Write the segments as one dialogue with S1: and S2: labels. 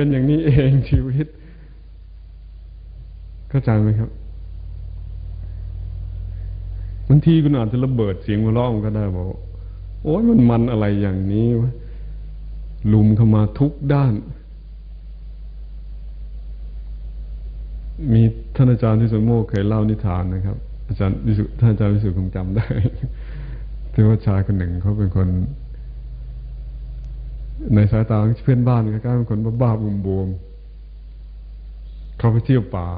S1: เป็นอย่างนี้เองชีวิต เข้าใจไหมครับบางทีคุณอาจจะระเบิดเสียงหัวเราะก็ได้บอกโอ้ยมันมันอะไรอย่างนี้วะลุมเข้ามาทุกด้าน มีท่านอาจารย์ที่สุโมกเคยเล่านิทานนะครับ อาจารย์ท่านอาจารย์วิสุทธคงจำได้ที่ว่าชายคนหนึ่งเขาเป็นคน ในสายตาเพื่อนบ้านก็กลายเป็นคนบ้าๆบวมๆเขาไปเที่ยวป่า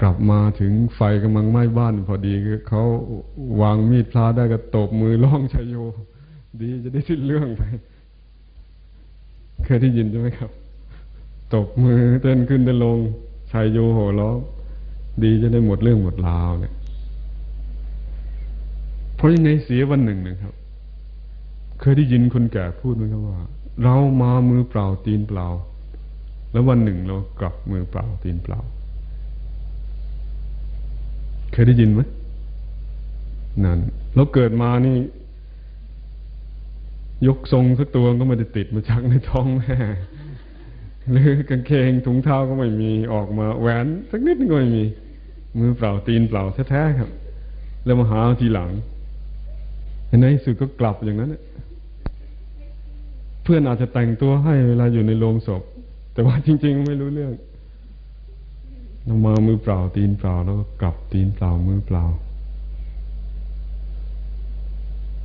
S1: กลับมาถึงไฟกำลังไหม้บ้านพอดีเขาวางมีดพลาได้ก็ตบมือร้องชายโย ดีจะได้สิ้นเรื่องไป เคยได้ยินใช่ไหมครับ ตบมือเต้นขึ้นเต้นลงชายโยโห่ร้องดีจะได้หมดเรื่องหมดราวเนี่ยเพราะยังไงเสียวันหนึ่งนะครับ เคยได้ยินคนแก่พูดไหมครับว่า เรามามือเปล่าตีนเปล่า แล้ววันหนึ่งเรากลับมือเปล่าตีนเปล่า เคยได้ยินไหมนั่นเราเกิดมานี่ ยกทรงสักตัวก็ไม่ได้ติดมาชักในท้องแม่หรือกางเกงถุงเท้าก็ไม่มีออกมาแหวนสักนิดก็ไม่มี มือเปล่าตีนเปล่าแท้ๆครับ แล้วมาหาทีหลังในสุดก็กลับอย่างนั้น เพื่อนอาจจะแต่งตัวให้เวลาอยู่ในโรงศพ แต่ว่าจริง ๆ ไม่รู้เรื่องเรามามือเปล่าตีนเปล่าแล้วก็กลับตีนเปล่ามือเปล่า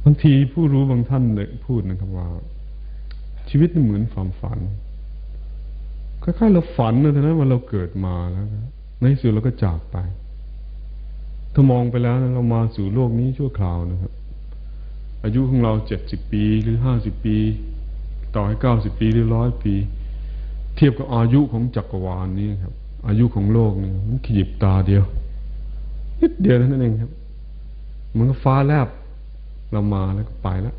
S1: บางทีผู้รู้บางท่านเนี่ยพูดนะครับว่า ชีวิตเหมือนความฝันคล้ายๆเราฝันนะท่านั้นว่าเราเกิดมาแล้วในสุดเราก็จากไป ถ้ามองไปแล้วนะเรามาสู่โลกนี้ชั่วคราวนะครับ อายุของเราเจ็ดสิบปีหรือห้าสิบปี ต่อให้เก้าสิบปีหรือร้อยปี เทียบกับอายุของจักรวาลนี้ครับ อายุของโลกนี่มันขยิบตาเดียวนิดเดียวเท่านั้นเองครับมันก็ฟ้าแลบเรามาแล้วก็ไปแล้ว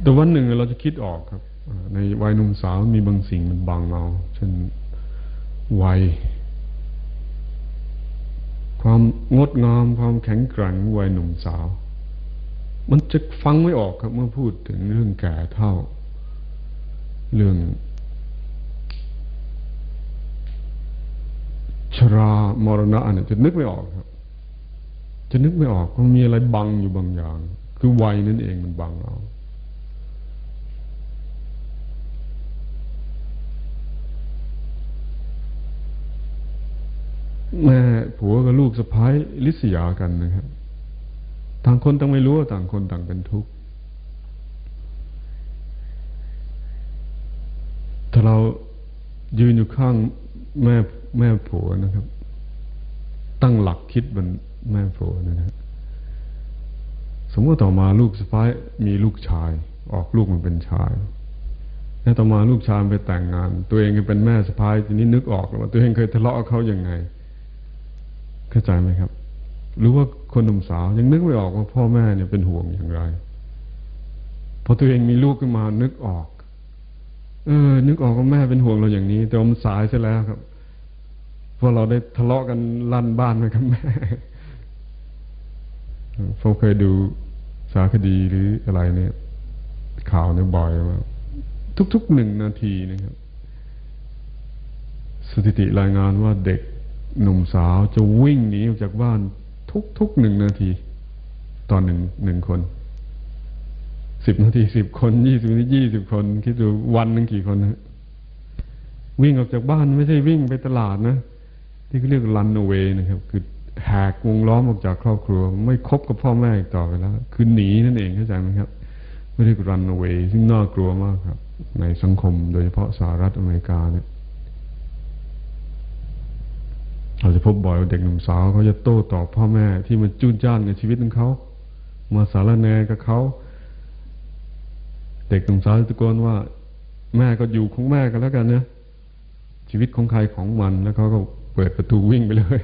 S1: แต่วันหนึ่งเราจะคิดออกครับ ในวัยหนุ่มสาวมีบางสิ่งมันบังเราเช่นวัย ความงดงามความแข็งแกร่งวัยหนุ่มสาว มันจะฟังไม่ออกครับเมื่อพูดถึงเรื่องแก่เท่า เรื่อง ชรามรณะเนี่ยจะนึกไม่ออกครับ จะนึกไม่ออกมันมีอะไรบังอยู่บางอย่าง คือวัยนั่นเองมันบังเราแม่ผัวกับลูกสะพ้ายลิษยากันนะครับ ต่างคนต่างไม่รู้ว่าต่างคนต่างเป็นทุกข์ถ้าเรายืนอยู่ข้างแม่แม่ผัวนะครับ ตั้งหลักคิดบนแม่ผัวนะครับสมมติต่อมาลูกสะพ้ายมีลูกชาย ออกลูกมันเป็นชาย แล้วต่อมาลูกชายไปแต่งงาน ตัวเองเป็นแม่สะพ้ายทีนี้นึกออกว่าตัวเองเคยทะเลาะกับเขาอย่างไง เข้าใจไหมครับ หรือว่าคนหนุ่มสาวยังนึกไม่ออกว่าพ่อแม่เนี่ยเป็นห่วงอย่างไรพอตัวเองมีลูกขึ้นมานึกออก เออ นึกออกว่าแม่เป็นห่วงเราอย่างนี้ แต่มันสายใช่แล้วครับพราะเราได้ทะเลาะกันลั่นบ้านไปกับแม่ผมเคยดูสารคดีหรืออะไรเนี่ย ข่าวเนี่ยบ่อยว่าทุกๆหนึ่งนาทีนะครับ สถิติรายงานว่าเด็กหนุ่มสาวจะวิ่งหนีออกจากบ้าน ทุกๆหนึ่งนาทีตอนหนึ่งหนึ่งคนสิบนาทีสิบคนยี่สิบนาทียี่สิบคน คิดดูวันหนึ่งกี่คนนะวิ่งออกจากบ้านไม่ใช่วิ่งไปตลาดนะ ที่เขาเรียกรันเวนะครับ คือแหกวงล้อมออกจากครอบครัว ไม่คบกับพ่อแม่อีกต่อไปแล้ว คือหนีนั่นเองเข้าใจไหมครับไม่ได้รันเวซึ่งน่ากลัวมากครับ ในสังคมโดยเฉพาะสหรัฐอเมริกาเนี่ย เราจะพบบ่อยว่าเด็กหนุ่มสาวเขาจะโต้ตอบพ่อแม่ที่มันจุนจ้านในชีวิตของเขามาสารแนกับเขาเด็กหนุ่มสาวตะโกนว่า แม่ก็อยู่ของแม่กันแล้วกันนะชีวิตของใครของมันแล้วเขาก็เปิดประตูวิ่งไปเลย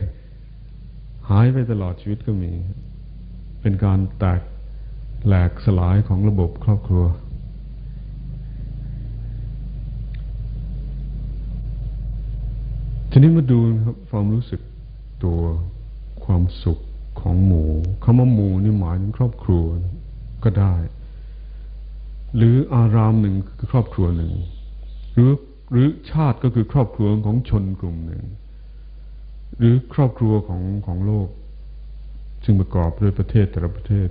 S1: หายไปตลอดชีวิตก็มี เป็นการแตกแหลกสลายของระบบครอบครัว ทีนี้มาดูครับความรู้สึกตัวความสุขของหมู่คำว่าหมู่นี่หมายถึงครอบครัวก็ได้ หรืออารามหนึ่งคือครอบครัวหนึ่ง หรือหรือชาติก็คือครอบครัวของชนกลุ่มหนึ่ง หรือครอบครัวของของโลก ซึ่งประกอบด้วยประเทศแต่ละประเทศ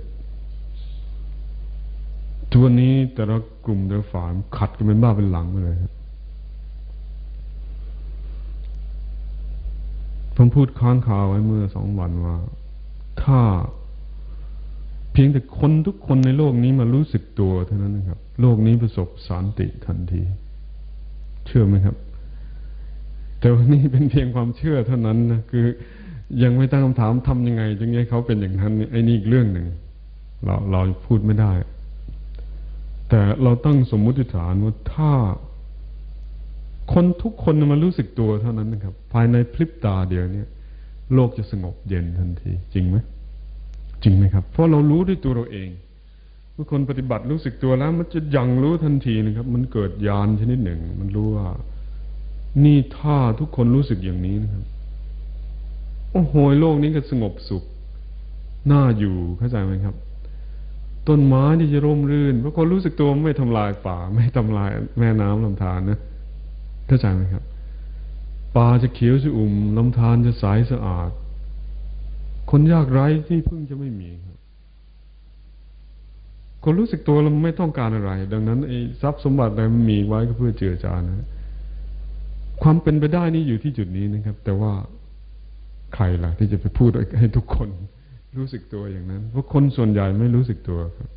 S1: ทัวนี้แต่ละกลุ่มแต่ละฝ่ายขัดกันเป็นบ้าเป็นหลังไปเลยครับ ผมพูดค้างคาไว้เมื่อสองวันว่า ถ้าเพียงแต่คนทุกคนในโลกนี้มารู้สึกตัวเท่านั้นนะครับ โลกนี้ประสบสันติทันที เชื่อไหมครับ แต่วันนี้เป็นเพียงความเชื่อเท่านั้นนะคือ ยังไม่ตั้งคำถามทำยังไงจึงให้เขาเป็นอย่างนั้นไอ้นี่อีกเรื่องหนึ่งเราเราพูดไม่ได้ แต่เราตั้งสมมุติฐานว่าถ้า คนทุกคนมารู้สึกตัวเท่านั้นนะครับ ภายในพริบตาเดียวเนี่ย โลกจะสงบเย็นทันที จริงไหมจริงไหมครับ เพราะเรารู้ด้วยตัวเราเองเมื่อคนปฏิบัติรู้สึกตัวแล้ว มันจะยังรู้ทันทีนะครับ มันเกิดญาณชนิดหนึ่ง มันรู้ว่า นี่ถ้าทุกคนรู้สึกอย่างนี้นะครับ โอ้โหโลกนี้ก็สงบสุขน่าอยู่เข้าใจไหมครับ ต้นไม้ที่จะร่มรื่นเพราะคนรู้สึกตัวไม่ทำลายป่า ไม่ทำลายแม่น้ำลำธารนะ เข้าใจไหมครับป่าจะเขียวจะอุ่มลำธารจะใสสะอาด คนยากไร้ที่พึ่งจะไม่มีครับ คนรู้สึกตัวเราไม่ต้องการอะไร ดังนั้นไอ้ทรัพย์สมบัติอะไรมันมีไว้ก็เพื่อเจือจานนะ ความเป็นไปได้นี่อยู่ที่จุดนี้นะครับ แต่ว่าใครล่ะ ที่จะไปพูดให้ทุกคนรู้สึกตัวอย่างนั้น เพราะคนส่วนใหญ่ไม่รู้สึกตัวครับ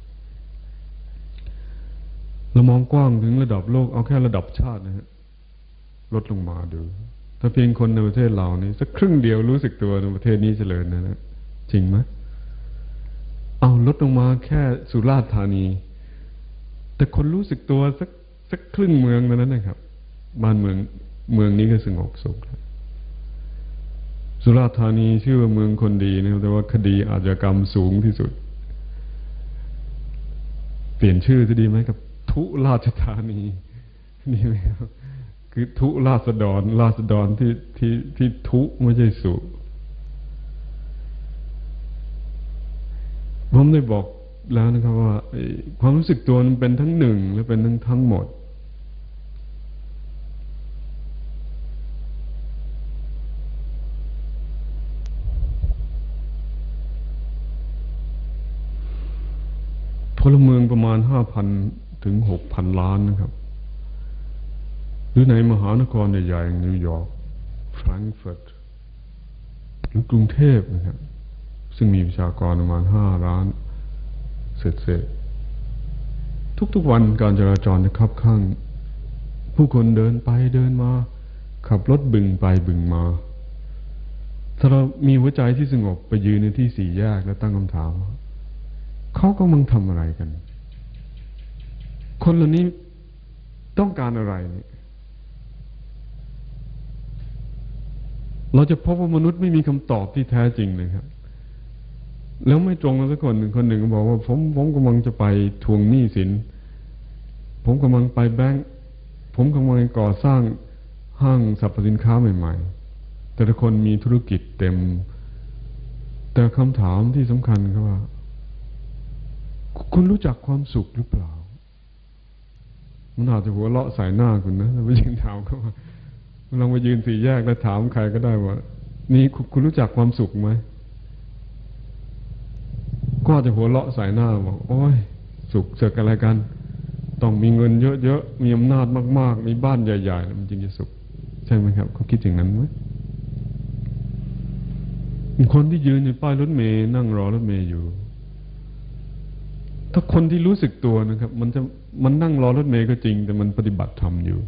S1: เรามองกว้างถึงระดับโลกเอาแค่ระดับชาตินะฮะ ลดลงมาดู ถ้าเพียงคนในประเทศเรานี่สักครึ่งเดียวรู้สึกตัวในประเทศนี้เจริญนะนะจริงไหมเอาลดลงมาแค่สุราษฎร์ธานี แต่คนรู้สึกตัวสักสักครึ่งเมืองนั้นนะครับ บ้านเมืองเมืองนี้ก็สงบสุขแล้วสุราษฎร์ธานีชื่อว่าเมืองคนดีนะครับแต่ว่าคดีอาชญากรรมสูงที่สุด เปลี่ยนชื่อจะดีไหมกับ ทุราชธานีนี่ไหมครับ คือทุราษฎรราษฎรที่ที่ที่ทุไม่ใช่สุผมได้บอกแล้วนะครับว่าความรู้สึกตัวมันเป็นทั้งหนึ่งและเป็นทั้งทั้งหมด พลเมืองประมาณห้าพันถึงหกพันล้านนะครับ หรือในมหานครใหญ่ๆอย่างนิวยอร์กแฟรงก์เฟิร์ตหรือกรุงเทพนะครับซึ่งมีประชากรประมาณห้าล้านเศษๆทุกๆวันการจราจรจะคับข้าง ผู้คนเดินไปเดินมา ขับรถบึงไปบึงมา ถ้าเรามีหัวใจที่สงบไปยืนในที่สี่แยกแล้วตั้งคำถาม เขากำลังทำอะไรกัน คนเหล่านี้ต้องการอะไรเนี่ย เราจะพบว่ามนุษย์ไม่มีคำตอบที่แท้จริงเลยครับ แล้วไม่ตรงกันสักคนหนึ่งคนหนึ่งบอกว่า ผมผมกำลังจะไปทวงหนี้สิน ผมกำลังไปแบงก์ผมกำลังก่อสร้างห้างสรรพสินค้าใหม่ ๆ แต่ละคนมีธุรกิจเต็ม แต่คำถามที่สำคัญก็ว่า คุณรู้จักความสุขหรือเปล่า มันอาจจะหัวเราะใส่หน้าคุณนะแล้วไปยิงถามเขาว่า ลองไปยืนสี่แยกแล้วถามใครก็ได้ว่า นี่คุณรู้จักความสุขไหมก็จะหัวเราะใส่หน้าบอกโอ้ย สุขเสกอะไรกัน ต้องมีเงินเยอะๆ มีอำนาจมากๆ มีบ้านใหญ่ๆ มันจึงจะสุข ใช่ไหมครับ เขาคิดอย่างนั้นไหมคนที่ยืนอยู่ป้ายรถเมย์นั่งรอรถเมย์อยู่ ถ้าคนที่รู้สึกตัวนะครับ มันจะมันนั่งรอรถเมย์ก็จริง แต่มันปฏิบัติธรรมอยู่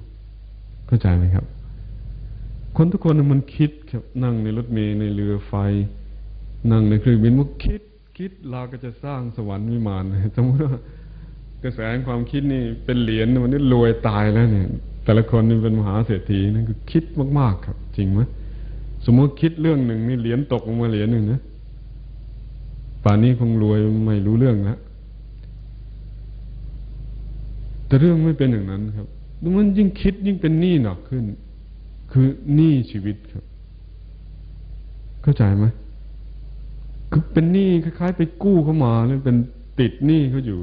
S1: เข้าใจไหมครับ คนทุกคนมันคิดครับนั่งในรถเมล์ในเรือไฟ นั่งในเครื่องบินว่าคิด คิดเราก็จะสร้างสวรรค์วิมานสมมติว่ากระแสความคิดนี่เป็นเหรียญวันนี้รวยตายแล้วเนี่ย แต่ละคนนี่เป็นมหาเศรษฐีนั่นคือคิดมากๆครับ จริงไหมสมมติคิดเรื่องหนึ่งนี่เหรียญตกลงมาเหรียญหนึ่งนะป่านนี้คงรวยไม่รู้เรื่องแล้วแต่เรื่องไม่เป็นอย่างนั้นครับมันยิ่งคิดยิ่งเป็นหนี้หนักขึ้น คือหนี้ชีวิตครับ เข้าใจไหมคือเป็นหนี้คล้ายๆ ไปกู้เข้ามาแล้วเป็นติดหนี้เขาอยู่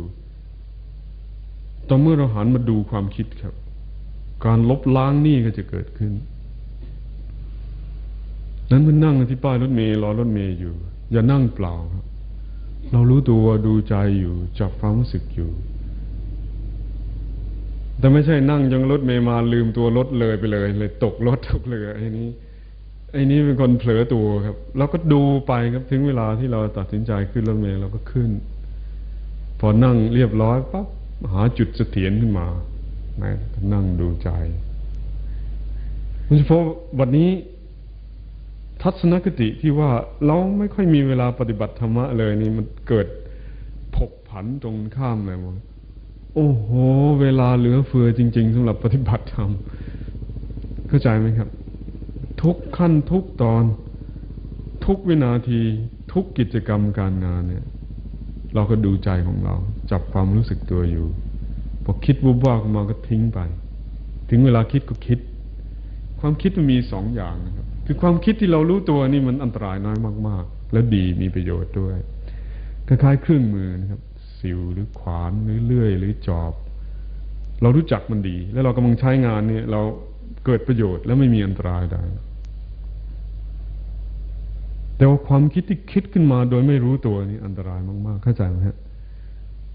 S1: ตอนเมื่อเราหันมาดูความคิดครับ การลบล้างหนี้ก็จะเกิดขึ้น นั้นมันนั่งที่ป้ายรถเมล์รอรถเมล์อยู่ อย่านั่งเปล่าครับ เรารู้ตัวดูใจอยู่จับความรู้สึกอยู่ แต่ไม่ใช่นั่งยังรถเมล์มาลืมตัวรถเลยไปเลย เลยตกรถตกเรือไอ้นี้ไอ้นี้เป็นคนเผลอตัวครับเราก็ดูไปครับถึงเวลาที่เราตัดสินใจขึ้นรถเมล์เราก็ขึ้น พอนั่งเรียบร้อยปั๊บหาจุดเสถียรขึ้นมานะนั่งดูใจโดยเฉพาะวันนี้ ทัศนคติที่ว่าเราไม่ค่อยมีเวลาปฏิบัติธรรมะเลยนี่มันเกิดผกผันตรงข้ามเลยมั้ง โอ้โห เวลาเหลือเฟือจริง ๆสำหรับปฏิบัติธรรมเข้าใจไหมครับ ทุกขั้นทุกตอน ทุกวินาทีทุกกิจกรรมการงานเนี่ย เราก็ดูใจของเรา จับความรู้สึกตัวอยู่พอคิดวุบว่ามาก็ทิ้งไป ถึงเวลาคิดก็คิด ความคิดมันมีสองอย่างนะครับ คือความคิดที่เรารู้ตัวนี่มันอันตรายน้อยมาก ๆ และดีมีประโยชน์ด้วยคล้ายๆเครื่องมือนะครับ สิวหรือขวานหรือเลื่อย หรือจอบ เรารู้จักมันดี แล้วเรากำลังใช้งานเนี่ย เราเกิดประโยชน์และไม่มีอันตรายใดแต่ว่าความคิดที่คิดขึ้นมาโดยไม่รู้ตัวนี่อันตรายมาก ๆ เข้าใจไหมฮะ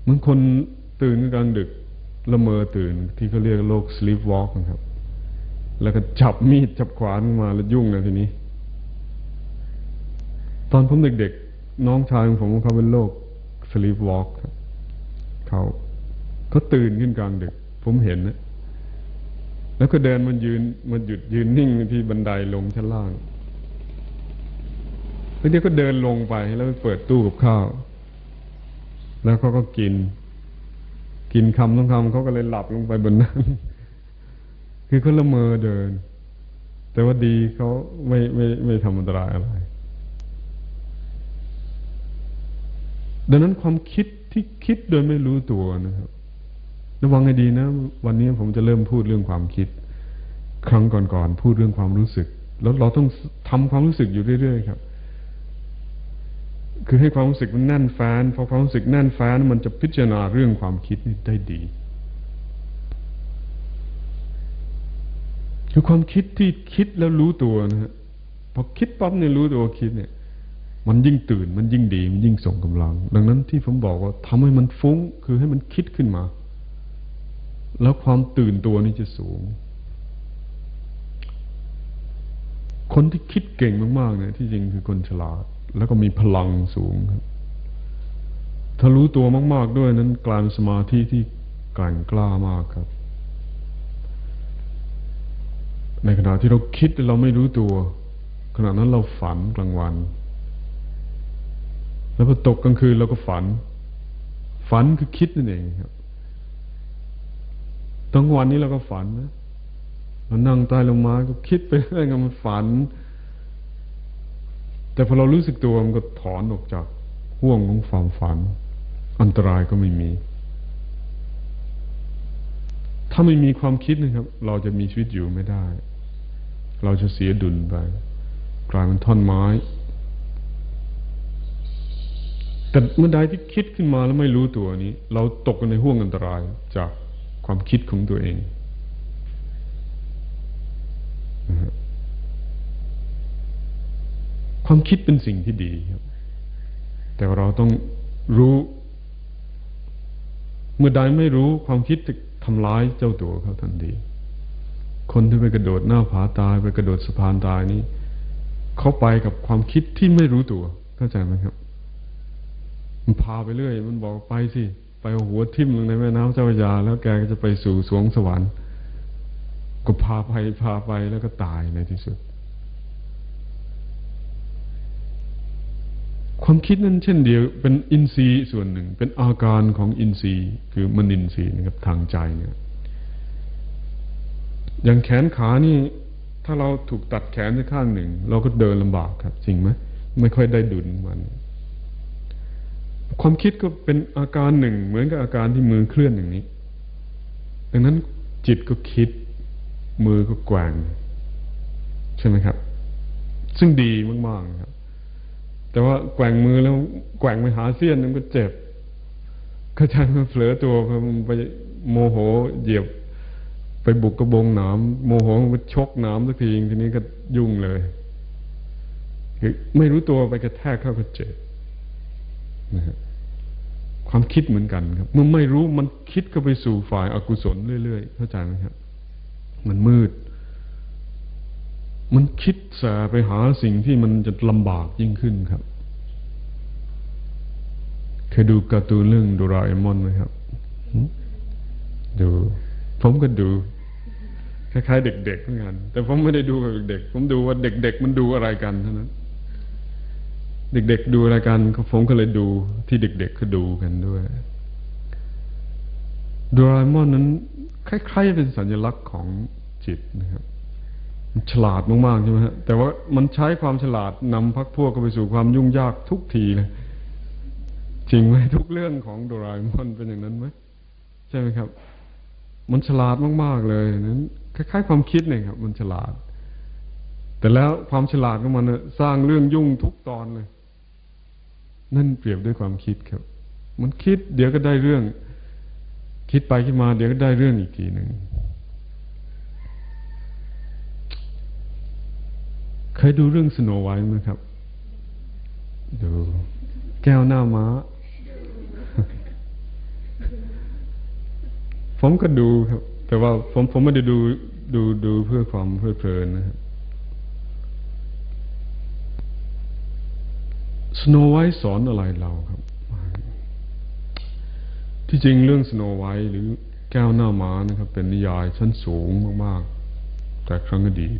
S1: เหมือนคนตื่นกลางดึกละเมอตื่นที่เขาเรียกโรค sleep walk นะครับ แล้วก็จับมีดจับขวานมาแล้วยุ่งเลยทีนี้ ตอนผมเด็กๆ น้องชายของผมเขาเป็นโรค sleep walk ครับ เขาเขาตื่นขึ้นกลางดึก ผมเห็นนะแล้วก็เดินมันยืนมันหยุดยืนนิ่งที่บันไดลงชั้นล่างแล้วเดี๋ยวก็เดินลงไปแล้วไปเปิดตู้กับข้าว แล้วเขาก็กิน กินคำต้องคำเขาก็เลยหลับลงไปบนนั้น คือเขาละเมอเดิน แต่ว่าดีเขาไม่ไม่ไม่ทำอันตรายอะไรดังนั้นความคิด ที่คิดโดยไม่รู้ตัวนะครับระวังให้ดีนะ วันนี้ผมจะเริ่มพูดเรื่องความคิด ครั้งก่อนๆพูดเรื่องความรู้สึก แล้วเราต้องทำความรู้สึกอยู่เรื่อยๆครับ คือให้ความรู้สึกมันแน่นแฟ้นพอความรู้สึกแน่นแฟ้นมันจะพิจารณาเรื่องความคิดนี่ได้ดีคือความคิดที่คิดแล้วรู้ตัวนะฮะพอคิดปั๊บเนี่ยรู้ตัวคิดเนี่ย มันยิ่งตื่น มันยิ่งดี มันยิ่งส่งกำลัง ดังนั้นที่ผมบอกว่าทำให้มันฟุ้ง คือให้มันคิดขึ้นมา แล้วความตื่นตัวนี่จะสูง คนที่คิดเก่งมากๆเนี่ยที่จริงคือคนฉลาด แล้วก็มีพลังสูงครับ ถ้ารู้ตัวมาก ๆด้วยนั้นกลายเป็นสมาธิที่แกร่งกล้ามากครับ ในขณะที่เราคิดเราไม่รู้ตัว ขณะนั้นเราฝันกลางวัน แล้วพอตกกลางคืนเราก็ฝัน ฝันคือคิดนั่นเองครับตอนวันนี้เราก็ฝันนะเรานั่งใต้ลงมาก็คิดไปเรื่อยๆมันฝัน แต่พอเรารู้สึกตัวมันก็ถอนออกจากห่วงของความฝัน อันตรายก็ไม่มี ถ้าไม่มีความคิดนะครับ เราจะมีชีวิตอยู่ไม่ได้ เราจะเสียดุลไปกลายเป็นท่อนไม้ แต่เมื่อใดที่คิดขึ้นมาแล้วไม่รู้ตัวนี้ เราตกในห่วงอันตรายจากความคิดของตัวเอง ความคิดเป็นสิ่งที่ดีครับ แต่เราต้องรู้ เมื่อใดไม่รู้ความคิดจะทำร้ายเจ้าตัวเขาทันที คนที่ไปกระโดดหน้าผาตาย ไปกระโดดสะพานตายนี่เขาไปกับความคิดที่ไม่รู้ตัว เข้าใจไหมครับ มันพาไปเรื่อย มันบอกไปสิ ไปหัวทิ่มลงในแม่น้ำเจ้าพระยา แล้วแกก็จะไปสู่สวงสวรรค์ ก็พาไปพาไปแล้วก็ตายในที่สุด ความคิดนั้นเช่นเดียว เป็นอินทรีย์ส่วนหนึ่ง เป็นอาการของอินทรีย์ คือมนินทรีย์นะครับทางใจเนี่ยอย่างแขนขานี่ ถ้าเราถูกตัดแขนไปข้างหนึ่ง เราก็เดินลำบากครับ จริงไหมไม่ค่อยได้ดุลมัน ความคิดก็เป็นอาการหนึ่ง เหมือนกับอาการที่มือเคลื่อนอย่างนี้ ดังนั้นจิตก็คิด มือก็แกว่งใช่ไหมครับ ซึ่งดีมากๆครับ แต่ว่าแกว่งมือแล้วแกว่งไปหาเสี้ยนมันก็เจ็บเข้าใจมันเผลอตัวไปโมโหเหยียบ ไปบุกกระบงหนามโมโหมันชกหนามสักทีทีนี้ก็ยุ่งเลย ไม่รู้ตัวไปกระแทกเข้าก็เจ็บ นะฮะความคิดเหมือนกันครับ เมื่อไม่รู้มันคิดก็ไปสู่ฝ่ายอากุศลเรื่อยๆเข้าใจไหมครับ มันมืด มันคิดแสไปหาสิ่งที่มันจะลำบากยิ่งขึ้นครับเคยดูการ์ตูนเรื่องโดราเอมอนไหมครับดู ผมก็ดูคล้ายๆเด็กๆเหมือนกันแต่ผมไม่ได้ดูกับเด็กๆผมดูว่าเด็ก ๆ มันดูอะไรกันเท่านั้น เด็กๆดูอะไรกันผมก็เลยดู ที่เด็กๆก็ดูกันด้วยโดราเอมอนนั้นคล้ายๆเป็นสัญลักษณ์ของจิตนะครับฉลาดมากๆใช่ไหมฮะแต่ว่ามันใช้ความฉลาดนำพักพวกไปสู่ความยุ่งยากทุกทีเลยจริงไหมทุกเรื่องของโดราเอมอนเป็นอย่างนั้นไหมใช่ไหมครับ มันฉลาดมากๆเลยนั้นคล้ายๆ ความคิดเนี่ยครับ มันฉลาด แต่แล้วความฉลาดของมันสร้างเรื่องยุ่งทุกตอนเลย นั่นเปรียบด้วยความคิดครับ มันคิดเดี๋ยวก็ได้เรื่อง คิดไปคิดมาเดี๋ยวก็ได้เรื่องอีกทีหนึ่งเคยดูเรื่องสโนไวท์ไหมครับ ดูแก้วหน้าม้า ผมก็ดูครับ แต่ว่าผมผมไม่ได้ดูดูดูเพื่อความเพลิดเพลินนะครับ สโนไวท์สอนอะไรเราครับ ที่จริงเรื่องสโนไวท์หรือแก้วหน้าม้านะครับ เป็นนิยายชั้นสูงมากๆ แต่ครั้งอดีต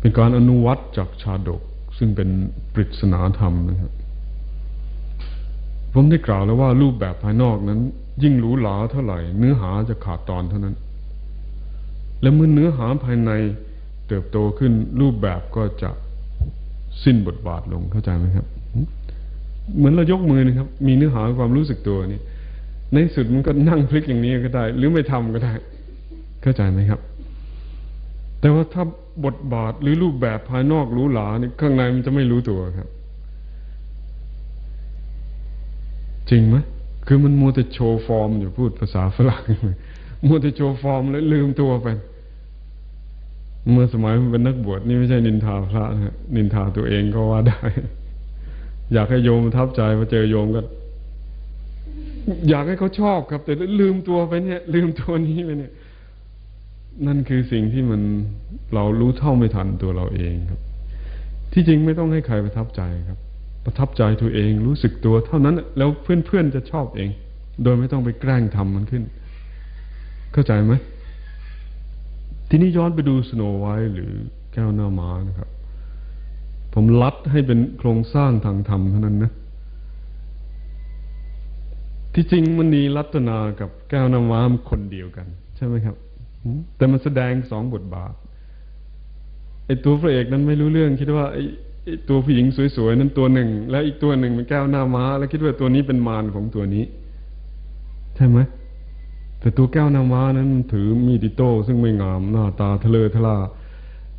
S1: เป็นการอนุวัตจากชาดก ซึ่งเป็นปริศนาธรรมนะครับผมได้กล่าวแล้วว่ารูปแบบภายนอกนั้น ยิ่งหรูหราเท่าไหร่ เนื้อหาจะขาดตอนเท่านั้น และเมื่อเนื้อหาภายในเติบโตขึ้นรูปแบบก็จะ สิ้นบทบาทลงเข้าใจไหมครับ เหมือนเรายกมือนะครับ มีเนื้อหาความรู้สึกตัวนี่ในสุดมันก็นั่งพลิกอย่างนี้ก็ได้ หรือไม่ทำก็ได้ เข้าใจไหมครับ แต่ว่าถ้าบทบาทหรือรูปแบบภายนอกรู้หลานี่ข้างในมันจะไม่รู้ตัวครับ จริงไหมคือมันมัวแต่ show form อยู่พูดภาษาฝรั่งมัวแต่ show form แล้วลืมตัวไป เมื่อสมัยมันเป็นนักบวชนี่ไม่ใช่นินทาพระนะนินทาตัวเองก็ว่าได้ อยากให้โยมประทับใจพอเจอโยมก็ อยากให้เขาชอบครับ แต่ลืมตัวไปเนี่ย ลืมตัวนี้ไปเนี่ย นั่นคือสิ่งที่มันเรารู้เท่าไม่ทันตัวเราเองครับ ที่จริงไม่ต้องให้ใครประทับใจครับ ประทับใจตัวเองรู้สึกตัวเท่านั้น แล้วเพื่อนๆจะชอบเอง โดยไม่ต้องไปแกล้งทำมันขึ้น เข้าใจไหม ทีนี้ย้อนไปดูสโนไวท์หรือแก้วหน้าม้านะครับ ผมลัดให้เป็นโครงสร้างทางธรรมเท่านั้นนะ ที่จริงมันนีรัตนากับแก้วหน้ำม้าคนเดียวกัน ใช่ไหมครับ แต่มันแสดงสองบทบาทไอ้ตัวพระเอกนั้นไม่รู้เรื่อง คิดว่าไอ้ตัวผู้หญิงสวยๆนั้นตัวหนึ่ง แล้วอีกตัวหนึ่งเป็นแก้วหน้าม้า แล้วคิดว่าตัวนี้เป็นมารของตัวนี้ ใช่ไหม แต่ตัวแก้วนามานั้นถือมีดิโต้ซึ่งไม่งามหน้าตาทะเลทลา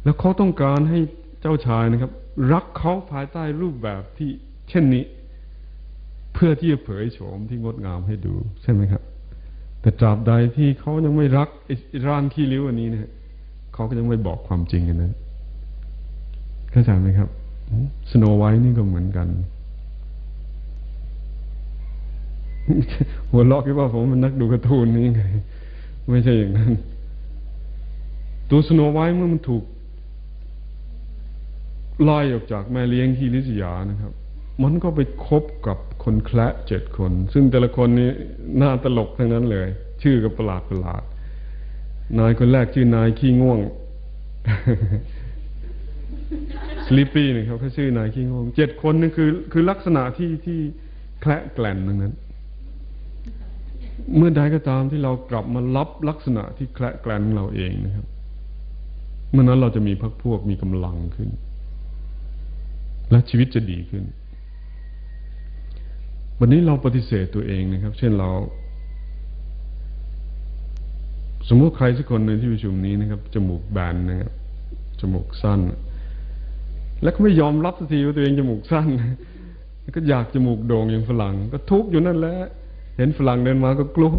S1: แล้วเขาต้องการให้เจ้าชายนะครับ รักเขาภายใต้รูปแบบที่เช่นนี้ เพื่อที่จะเผยโฉมที่งดงามให้ดู ใช่ไหมครับ แต่ตราบใดที่เขายังไม่รักร่างขี้ริ้วอันนี้เนี่ยเขาก็ยังไม่บอกความจริงกันนั้นเข้าใจไหมครับสโนไวท์นี่ก็เหมือนกัน หัวล็อกคิดว่าผมเป็นนักดูการ์ตูนนี่ไง ไม่ใช่อย่างนั้น ตัวสโนไวท์เมื่อมันถูกไล่ออกจากแม่เลี้ยงที่ลิศยานะครับ มันก็ไปคบกับคนแคละเจ็ดคน ซึ่งแต่ละคนนี้น้าตลกทั้งนั้นเลย ชื่อก็ประหลาดประหลาด นายคนแรกชื่อนายขี้ง่วงสลิปปี้นี่ครับเขาชื่อนายขี้ง่วงเจ็ดคนนี่คือ คือลักษณะที่ที่แคละแกล่นทั้งนั้น เมื่อใดก็ตามที่เรากลับมารับลักษณะที่แคละแกล่นเราเองนะครับเมื่อนั้นเราจะมีพักพวกมีกำลังขึ้น และชีวิตจะดีขึ้น วันนี้เราปฏิเสธตัวเองนะครับ เช่นเรา สมมติใครสักคนในที่ประชุมนี้นะครับจมูกแบนนะครับจมูกสั้น แล้วก็ไม่ยอมรับสักทีว่าตัวเองจมูกสั้น ก็อยากจมูกโด่งอย่างฝรั่งก็ทุกข์อยู่นั่นแหละ เห็นฝรั่งเดินมาก็กลุ้ม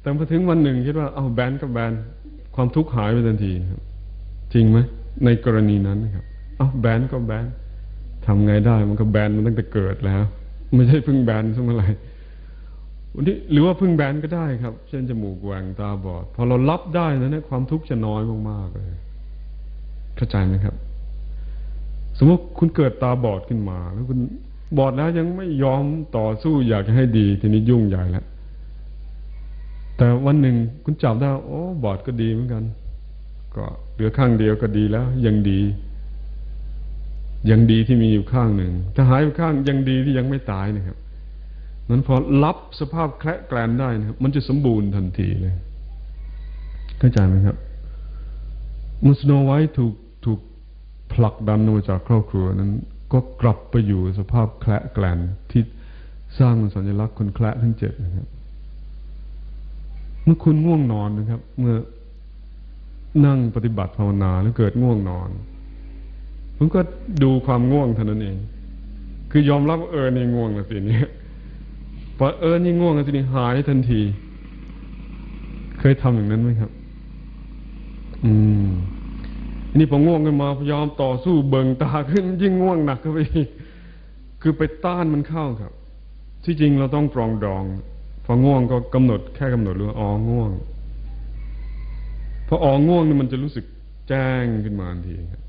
S1: แต่พอถึงวันหนึ่งคิดว่าเอาแบนก็แบนความทุกข์หายไปทันทีครับ จริงไหมในกรณีนั้นครับเอาแบนก็แบนทำไงได้ มันก็แบนมันตั้งแต่เกิดแล้ว ไม่ใช่เพิ่งแบนสมัยไรวันนี้หรือว่าเพิ่งแบนก็ได้ครับ เช่นจมูกแหว่งตาบอด พอเรารับได้นะเนี่ยความทุกข์จะน้อยมากๆเลย เข้าใจไหมครับ สมมติคุณเกิดตาบอดขึ้นมา แล้วคุณ บอดแล้วยังไม่ยอมต่อสู้อยากจะให้ดี ทีนี้ยุ่งใหญ่แล้วแต่วันหนึ่งคุณจับได้โอ้บอดก็ดีเหมือนกัน ก็เหลือข้างเดียวก็ดีแล้ว ยังดี ยังดีที่มีอยู่ข้างหนึ่งถ้าหายไปข้างยังดีที่ยังไม่ตายนะครับนั้นพอรับสภาพแคละแกลนได้นะครับมันจะสมบูรณ์ทันทีเลยเข้าใจไหมครับมุสโนไว้ถูกถูกผลักดันออกมาจากครอบครัวนั้น ก็กลับไปอยู่สภาพแคละแกลนที่สร้างสัญลักษณ์คนแคละทั้งเจ็ดนะครับ เมื่อคุณง่วงนอนนะครับ เมื่อนั่งปฏิบัติภาวนาแล้วเกิดง่วงนอนผมก็ดูความง่วงเท่านั้นเอง คือยอมรับเออนี่ง่วงแล้วสินี้พอเออนี่ง่วงแล้วสินี้หายทันที เคยทำอย่างนั้นไหมครับ อืม นี่พอง่วงขึ้นมาพยายามต่อสู้เบิงตาขึ้นยิ่งง่วงหนักเข้าไปอีกคือไปต้านมันเข้าครับ ที่จริงเราต้องปรองดอง พอง่วงก็กำหนดแค่กำหนดรู้อ๋อง่วงพออ๋อง่วงนี่มันจะรู้สึกแจ้งขึ้นมาทันทีครับ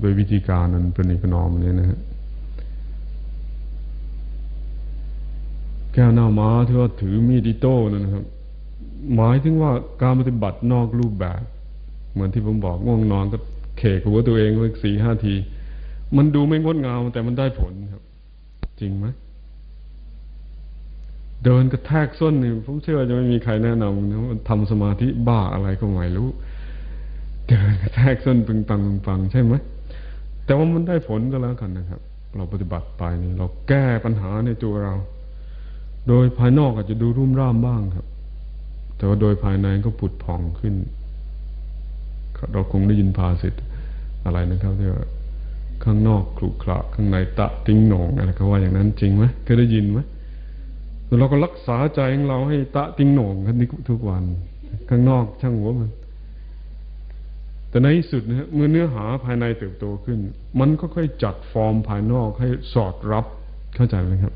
S1: โดยวิธีการนั้นเป็นอีกนอมนี้นะฮะแก้วหน้าม้าที่ว่าถือมีดอิโต้นั่นนะครับ หมายถึงว่าการปฏิบัตินอกรูปแบบ เหมือนที่ผมบอกง่วงนอนก็ เขกหัวตัวเองไว้สี่ห้าที มันดูไม่งดงามแต่มันได้ผลครับ จริงไหมเดินกระแทกส้นนี่ผมเชื่อจะไม่มีใครแนะนำนะว่าทำสมาธิบ้าอะไรก็ไม่รู้ เดินกระแทกส้นปึงปังปึงปังใช่ไหมแต่ว่ามันได้ผลก็แล้วกันนะครับ เราปฏิบัติไปนี่เราแก้ปัญหาในตัวเรา โดยภายนอกอาจจะดูรุ่มร่ามบ้างครับ แต่ว่าโดยภายในก็ผุดผ่องขึ้น เราคงได้ยินภาษิตอะไรนะครับที่ว่าข้างนอกขรุขระข้างในตะติ้งหนองอะไรก็ว่าอย่างนั้นจริงไหมเคยได้ยินไหมเราก็รักษาใจของเราให้ตะติ้งหนองกันทุกวัน ข้างนอกช่างหัวมัน แต่ในที่สุดนะเมื่อเนื้อหาภายในเติบโตขึ้น มันก็ค่อยจัดฟอร์มภายนอกให้สอดรับเข้าใจไหมครับ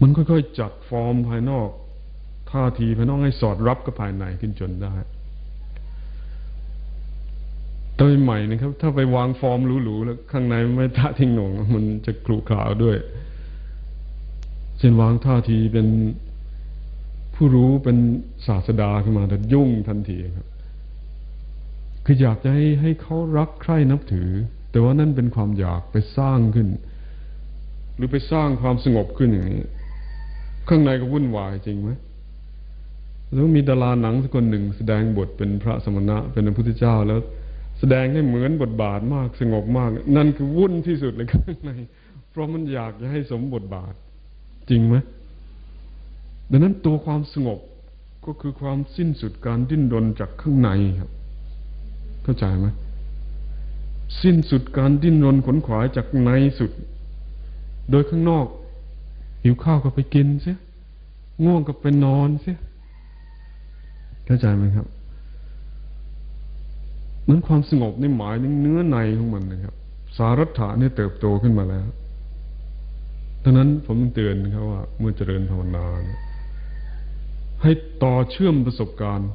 S1: มันค่อยๆจัดฟอร์มภายนอกท่าทีภายนอกให้สอดรับกับภายในขึ้นจนได้ โดยใหม่นะครับ ถ้าไปวางฟอร์มหรูๆแล้วข้างในไม่ท่าทิ้งหนงมันจะคลุขาวด้วย เช่นวางท่าทีเป็นผู้รู้เป็นศาสดาขึ้นมาแต่ยุ่งทันทีครับ คืออยากจะให้ให้เขารักใคร่นับถือ แต่ว่านั่นเป็นความอยากไปสร้างขึ้น หรือไปสร้างความสงบขึ้นอย่างนี้ข้างในก็วุ่นวายจริงไหมแล้วมีดาราหนังสักคนหนึ่งแสดงบทเป็นพระสมณะเป็นพระพุทธเจ้าแล้ว แสดงให้เหมือนบทบาทมากสงบมาก นั่นคือวุ่นที่สุดเลยข้างใน เพราะมันอยากจะให้สมบทบาท จริงไหมดังนั้นตัวความสงบก็คือความสิ้นสุดการดิ้นรนจากข้างในครับ เข้าใจไหมสิ้นสุดการดิ้นรนขนขวายจากในสุด โดยข้างนอก หิวข้าวก็ไปกินเสียง่วงก็ไปนอนเสียเข้าใจไหมครับ นั้นความสงบในหมายถึงเนื้อในของมันนะครับ สารัตถะนี่เติบโตขึ้นมาแล้วดังนั้นผมเตือนนะครับว่า เมื่อเจริญภาวนาให้ต่อเชื่อมประสบการณ์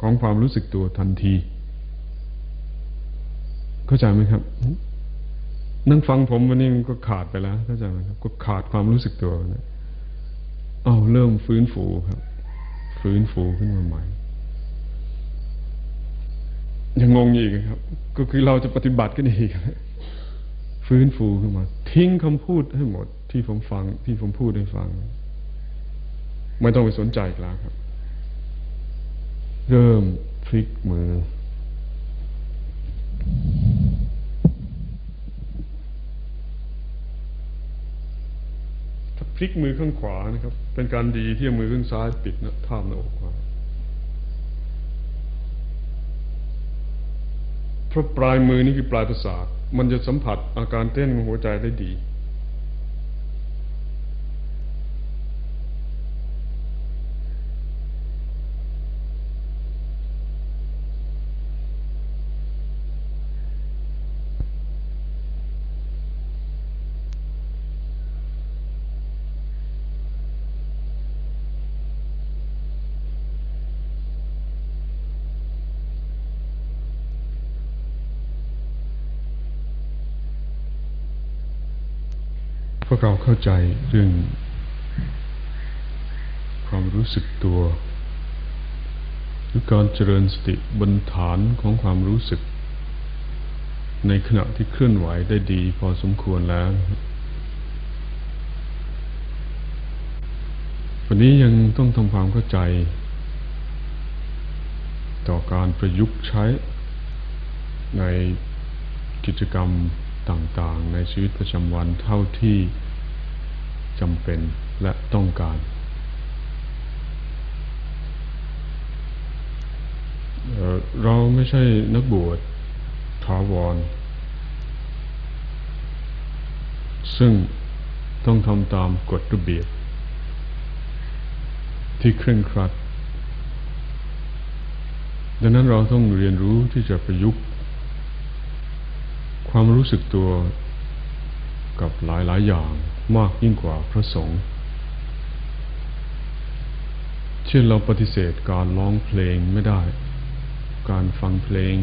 S1: ของความรู้สึกตัวทันที เข้าใจไหมครับนั่งฟังผมวันนี้มันก็ขาดไปแล้วเข้าใจไหมครับ ก็ขาดความรู้สึกตัวนี่ยเอาเริ่มฟื้นฟูครับ ฟื้นฟูขึ้นมาใหม่ ยังงงอีกครับ ก็คือเราจะปฏิบัติกันอีกฟื้นฟูขึ้นมา ทิ้งคำพูดให้หมด ที่ผมฟัง ที่ผมพูดให้ฟัง ไม่ต้องไปสนใจอีกแล้วครับ เริ่มพลิกมือพลิกมือข้างขวานะครับ เป็นการดีที่มือข้างซ้ายปิดนะท่ามหน้าอกมา เพราะปลายมือนี่คือปลายประสาทมันจะสัมผัสอาการเต้นของหัวใจได้ดี วกเราเข้าใจเรื่องความรู้สึกตัวหรือการเจริญสติบนฐานของความรู้สึก ในขณะที่เคลื่อนไหวได้ดีพอสมควรแล้ว วันนี้ยังต้องทำความเข้าใจ ต่อการประยุกต์ใช้ในกิจกรรมต่างๆ ในชีวิตประจำวันเท่าที่ จำเป็นและต้องการ เราไม่ใช่นักบวชถาวร ซึ่งต้องทำตามกฎระเบียบ ที่เคร่งครัด ดังนั้นเราต้องเรียนรู้ที่จะประยุกต์ ความรู้สึกตัว กับหลายๆอย่างมากยิ่งกว่าพระสงฆ์เช่นเราปฏิเสธการร้องเพลงไม่ได้ การฟังเพลง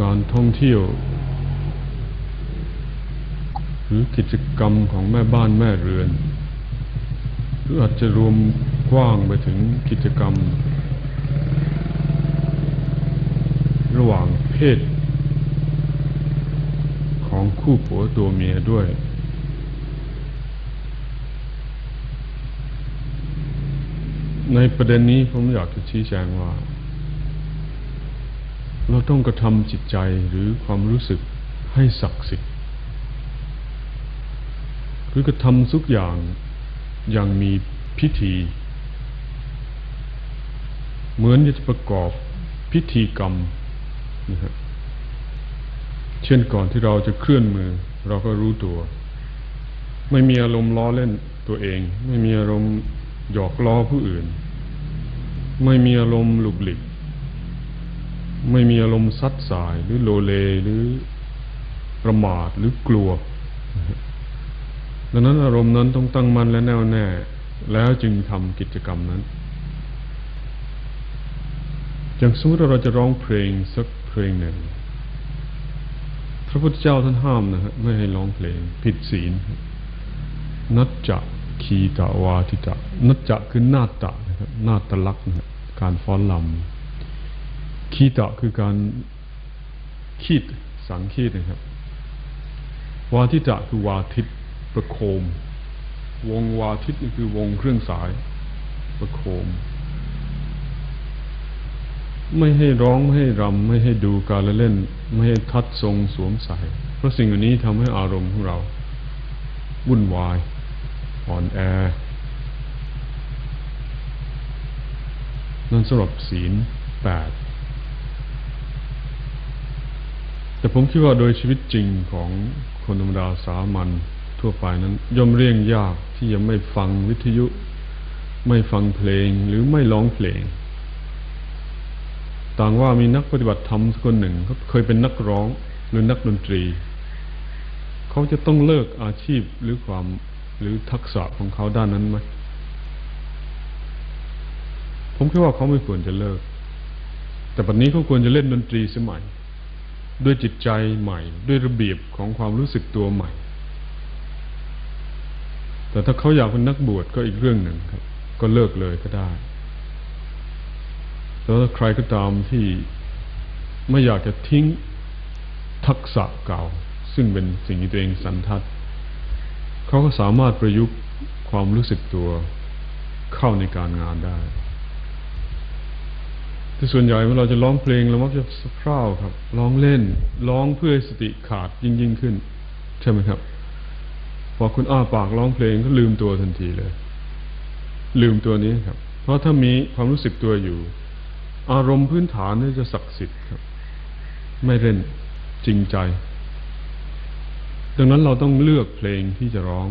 S1: การท่องเที่ยว หรือกิจกรรมของแม่บ้านแม่เรือน หรืออาจจะรวมกว้างไปถึงกิจกรรม ระหว่างเพศ ของคู่ผัวตัวเมียด้วย ในประเด็นนี้ผมอยากจะชี้แจงว่า เราต้องกระทำจิตใจหรือความรู้สึกให้ศักดิ์สิทธิ์หรือกระทำทุกอย่างอย่างมีพิธี เหมือนจะประกอบพิธีกรรมนะครับ เช่นก่อนที่เราจะเคลื่อนมือ เราก็รู้ตัว ไม่มีอารมณ์ล้อเล่นตัวเอง ไม่มีอารมณ์หยอกล้อผู้อื่น ไม่มีอารมณ์หลุกหลิก ไม่มีอารมณ์ซัดสายหรือโลเลหรือประมาทหรือกลัวดังนั้นอารมณ์นั้นต้องตั้งมั่นและแน่วแน่ แล้วจึงทำกิจกรรมนั้น อย่างสมมติเราจะร้องเพลงสักเพลงหนึ่ง ระพุทธเจ้าท่านห้ามนะฮะไม่ให้ร้องเพลง ผิดศีล นัจจะคีตาวาทิตะ นัจจะคือนาตะนะครับนาตลักษณ์นะการฟ้อนลำคีตะคือการคีดสังคีดนะครับ วาทิตะคือวาทิตประโคม วงวาทิตนี่คือวงเครื่องสาย ประโคม ไม่ให้ร้องไม่ให้รำไม่ให้ดูการละเล่น ไม่ให้ทัดทรงสวมใส่เพราะสิ่งอันนี้ทำให้อารมณ์ของเรา วุ่นวาย อ่อนแอนั่นสำหรับศีลแปดแต่ผมคิดว่าโดยชีวิตจริงของคนธรรมดาสามัญทั่วไปนั้น ย่อมเรียงยากที่จะไม่ฟังวิทยุ ไม่ฟังเพลงหรือไม่ร้องเพลง ต่างว่ามีนักปฏิบัติธรรมคนหนึ่งเขาเคยเป็นนักร้องหรือนักดนตรี เขาจะต้องเลิกอาชีพหรือความหรือทักษะของเขาด้านนั้นไหมผมคิดว่าเขาไม่ควรจะเลิก แต่ปัจจุบันนี้เขาควรจะเล่นดนตรีสมัย ด้วยจิตใจใหม่ ด้วยระเบียบของความรู้สึกตัวใหม่ แต่ถ้าเขาอยากเป็นนักบวชก็อีกเรื่องหนึ่งครับ ก็เลิกเลยก็ได้ แล้วใครก็ตามที่ไม่อยากจะทิ้งทักษะเก่า ซึ่งเป็นสิ่งที่ตัวเองสันทัดเขาก็สามารถประยุกต์ความรู้สึกตัวเข้าในการงานได้แต่ส่วนใหญ่เมื่อเราจะร้องเพลงเรามักจะสะเพร่าครับ ร้องเล่น ร้องเพื่อสติขาดยิ่งยิ่งขึ้น ใช่ไหมครับ พอคุณอ้าปากร้องเพลงก็ลืมตัวทันทีเลย ลืมตัวนี้ครับ เพราะถ้ามีความรู้สึกตัวอยู่ อารมณ์พื้นฐานนี่จะศักดิ์สิทธิ์ครับ ไม่เล่นจริงใจ ดังนั้นเราต้องเลือกเพลงที่จะร้อง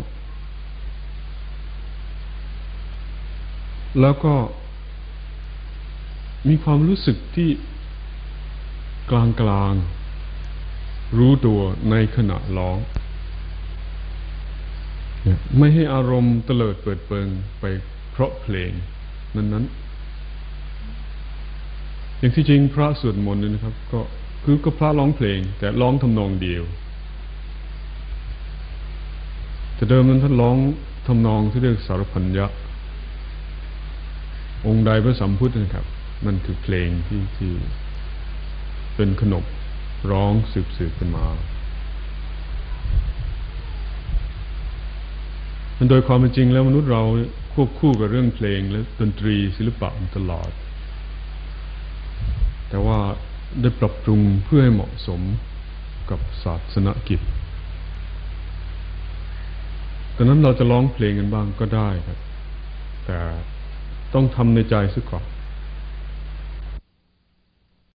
S1: แล้วก็มีความรู้สึกที่กลางกลางรู้ตัวในขณะร้อง ไม่ให้อารมณ์เตลิดเปิดเปิงไปเพราะเพลงนั้นๆ อย่างที่จริงพระสวดมนต์นี่นะครับ ก็คือก็พระร้องเพลง แต่ร้องทำนองเดียว แต่เดิมนั้นท่านร้องทำนองที่เรียกสารพันยะ องค์ใดพระสัมพุทธนะครับ มันคือเพลงที่ที่เป็นขนบร้องสืบสืบกันมามันโดยความเป็นจริงแล้วมนุษย์เราควบคู่กับเรื่องเพลงและดนตรีศิลปะตลอด แต่ว่าได้ปรับปรุงเพื่อให้เหมาะสมกับศาสนกิจดังนั้นเราจะร้องเพลงกันบ้างก็ได้ครับ แต่ต้องทำในใจซะก่อน